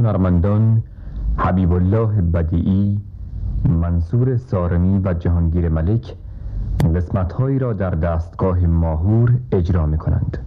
هنرمندان حبیب الله بدیعی منصور سارمی و جهانگیر ملک قسمتهایی را در دستگاه ماهور اجرا می کنند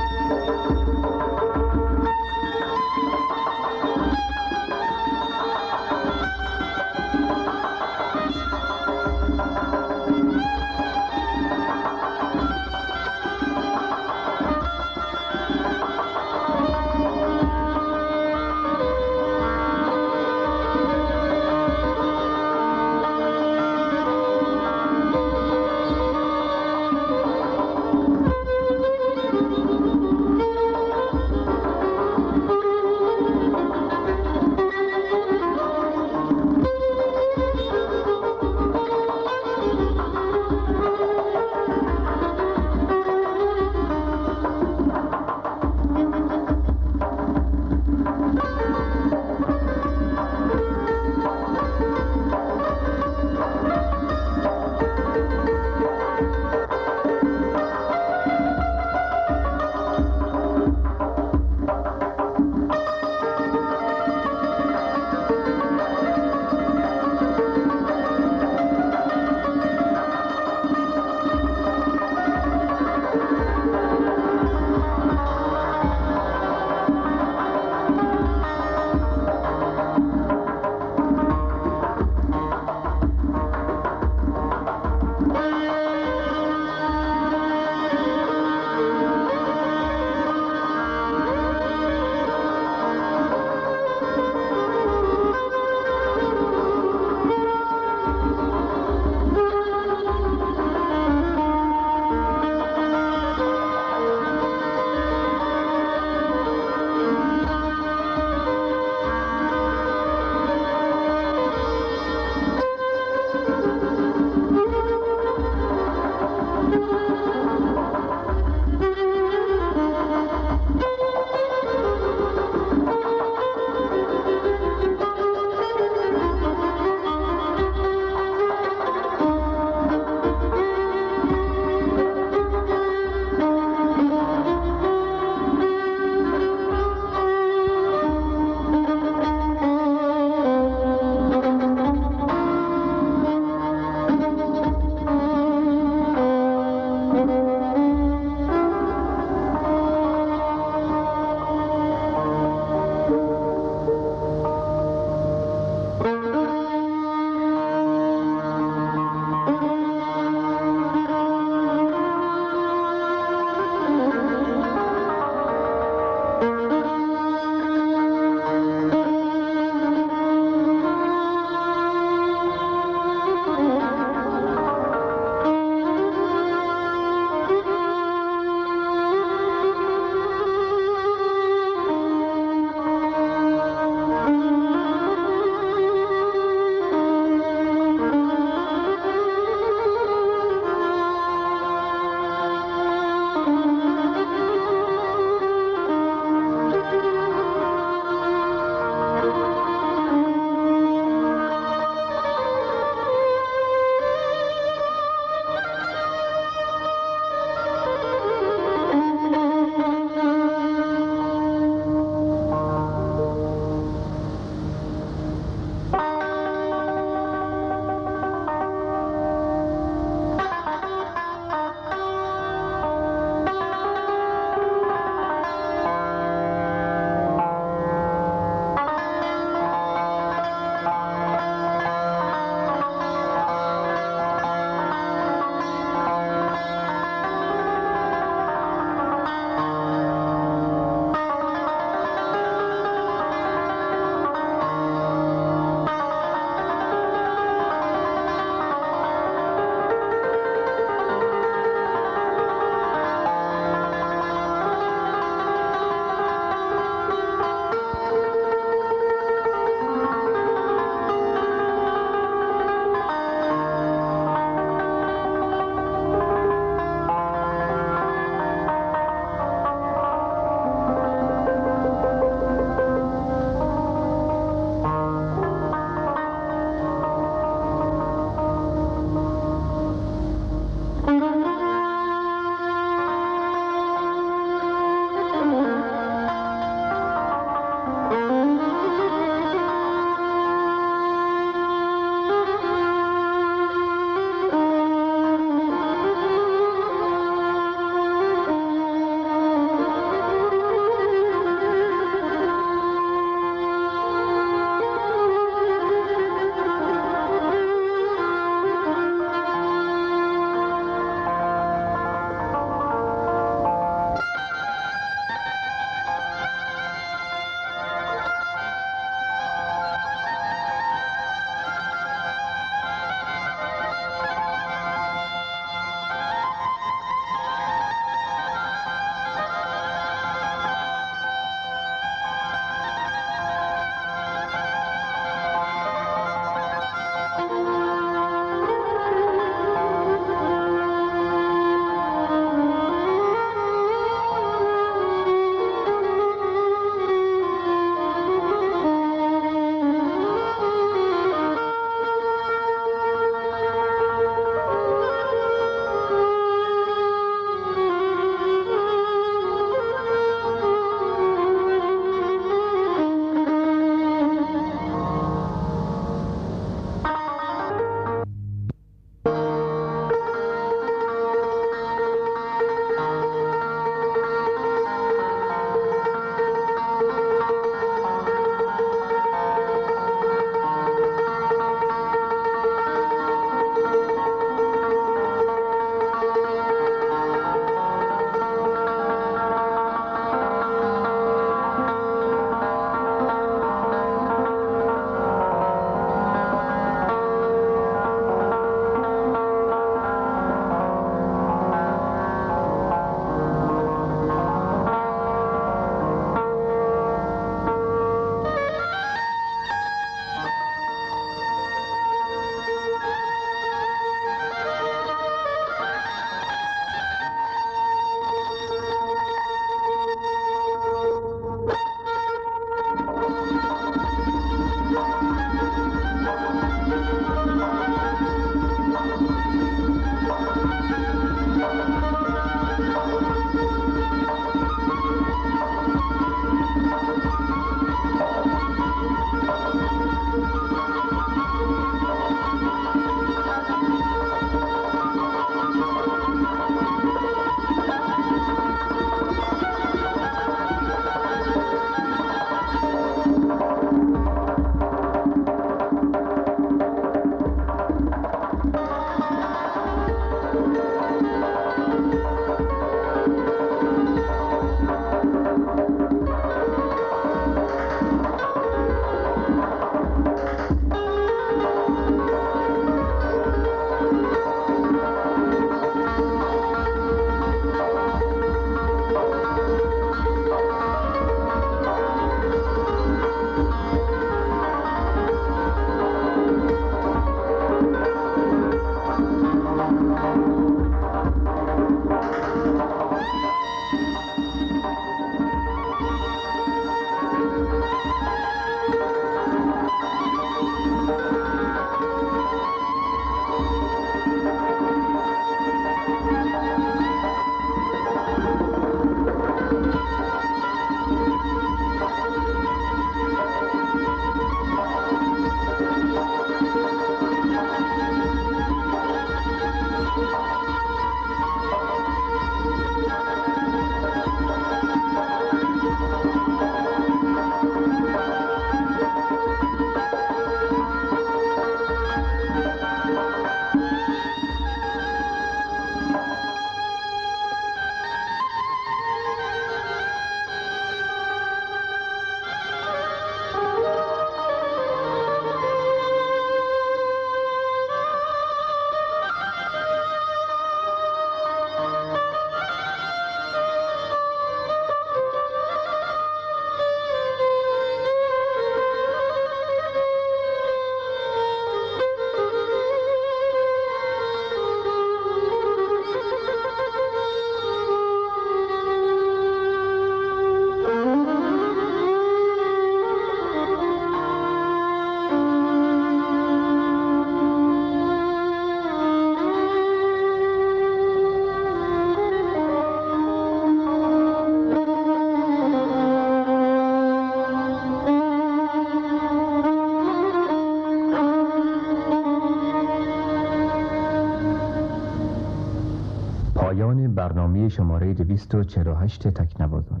شماره 248 تکنوازان